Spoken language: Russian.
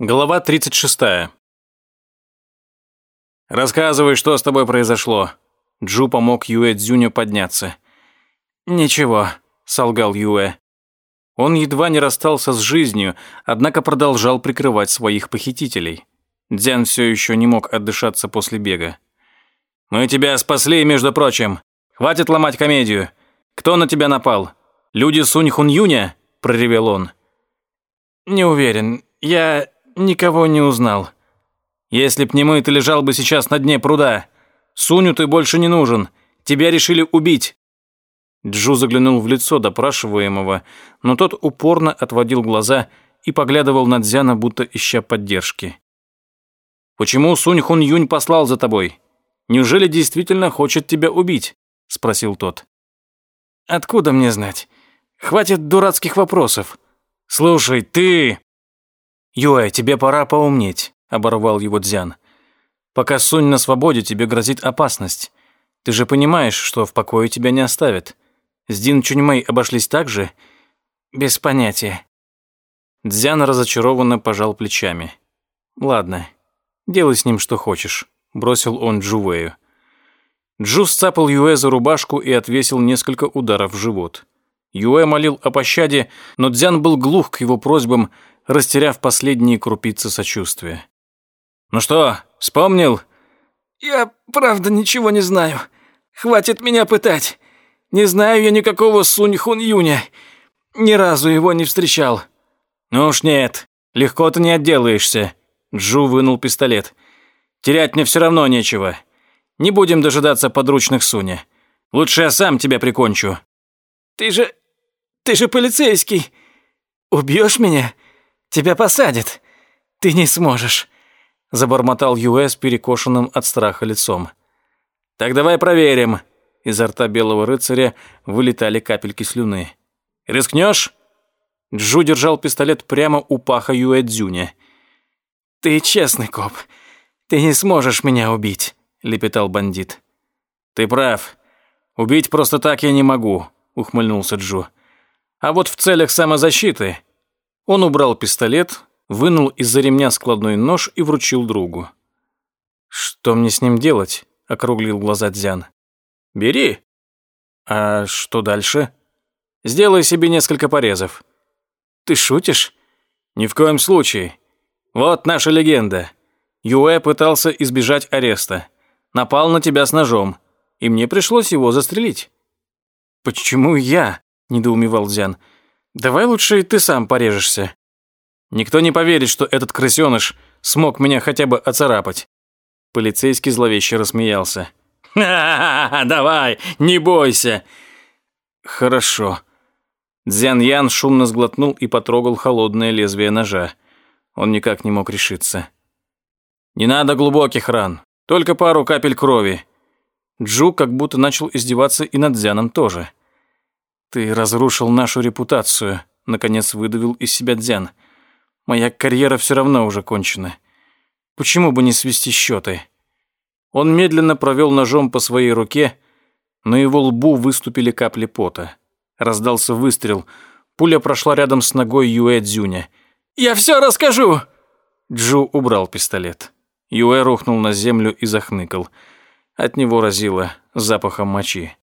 Глава 36. «Рассказывай, что с тобой произошло». Джу помог Юэ Цзюню подняться. «Ничего», — солгал Юэ. Он едва не расстался с жизнью, однако продолжал прикрывать своих похитителей. Дзян все еще не мог отдышаться после бега. «Мы тебя спасли, между прочим. Хватит ломать комедию. Кто на тебя напал? Люди Сунь Хун Юня?» – проревел он. «Не уверен. Я никого не узнал». «Если б не мы, ты лежал бы сейчас на дне пруда. Суню ты больше не нужен. Тебя решили убить». Джу заглянул в лицо допрашиваемого, но тот упорно отводил глаза и поглядывал на Дзяна, будто ища поддержки. «Почему Сунь Хун Юнь послал за тобой? Неужели действительно хочет тебя убить?» – спросил тот. «Откуда мне знать? Хватит дурацких вопросов. Слушай, ты...» «Юэ, тебе пора поумнеть», – оборвал его Дзян. «Пока Сунь на свободе, тебе грозит опасность. Ты же понимаешь, что в покое тебя не оставят. С Дин Чуньмэй обошлись так же?» «Без понятия». Дзян разочарованно пожал плечами. «Ладно, делай с ним что хочешь», – бросил он Джувею. Джу сцапал Юэ за рубашку и отвесил несколько ударов в живот. Юэ молил о пощаде, но Дзян был глух к его просьбам, растеряв последние крупицы сочувствия. «Ну что, вспомнил?» «Я правда ничего не знаю. Хватит меня пытать. Не знаю я никакого Сунь Хун Юня. Ни разу его не встречал». «Ну уж нет, легко ты не отделаешься». Джу вынул пистолет. «Терять мне все равно нечего. Не будем дожидаться подручных Суня. Лучше я сам тебя прикончу». «Ты же... ты же полицейский. Убьешь меня? Тебя посадят. Ты не сможешь», — забормотал Юэс перекошенным от страха лицом. «Так давай проверим». Изо рта белого рыцаря вылетали капельки слюны. «Рискнешь?» Джу держал пистолет прямо у паха Юэ Цзюня. «Ты честный коп. Ты не сможешь меня убить» лепетал бандит. «Ты прав. Убить просто так я не могу», — ухмыльнулся Джо. «А вот в целях самозащиты...» Он убрал пистолет, вынул из-за ремня складной нож и вручил другу. «Что мне с ним делать?» — округлил глаза Дзян. «Бери». «А что дальше?» «Сделай себе несколько порезов». «Ты шутишь?» «Ни в коем случае. Вот наша легенда. Юэ пытался избежать ареста напал на тебя с ножом, и мне пришлось его застрелить». «Почему я?» – недоумевал Дзян. «Давай лучше ты сам порежешься». «Никто не поверит, что этот крысёныш смог меня хотя бы оцарапать». Полицейский зловеще рассмеялся. «Ха-ха-ха, давай, не бойся!» «Хорошо». Дзян Ян шумно сглотнул и потрогал холодное лезвие ножа. Он никак не мог решиться. «Не надо глубоких ран. Только пару капель крови. Джу как будто начал издеваться и над Дзяном тоже. «Ты разрушил нашу репутацию», — наконец выдавил из себя Дзян. «Моя карьера все равно уже кончена. Почему бы не свести счеты?» Он медленно провел ножом по своей руке, но его лбу выступили капли пота. Раздался выстрел. Пуля прошла рядом с ногой Юэ Дзюня. «Я все расскажу!» Джу убрал пистолет. Юэ рухнул на землю и захныкал. От него разило запахом мочи.